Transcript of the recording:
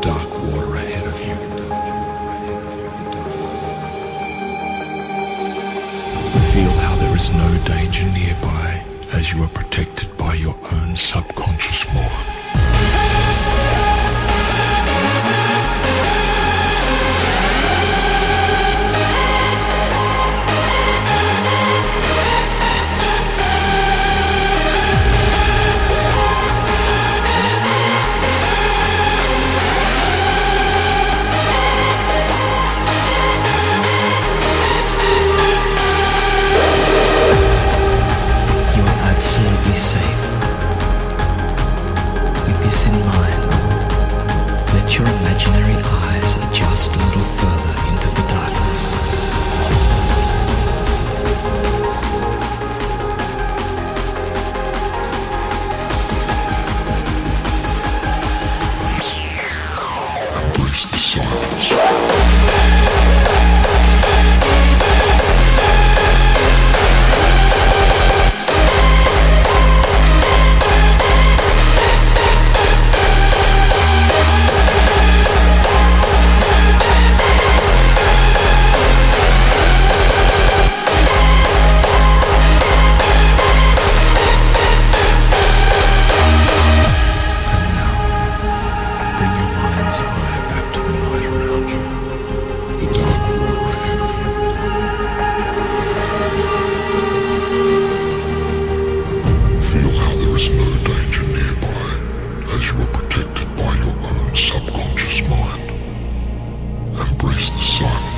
dark water ahead of you. Feel how there is no danger nearby as you are protected by your own subconscious Yeah.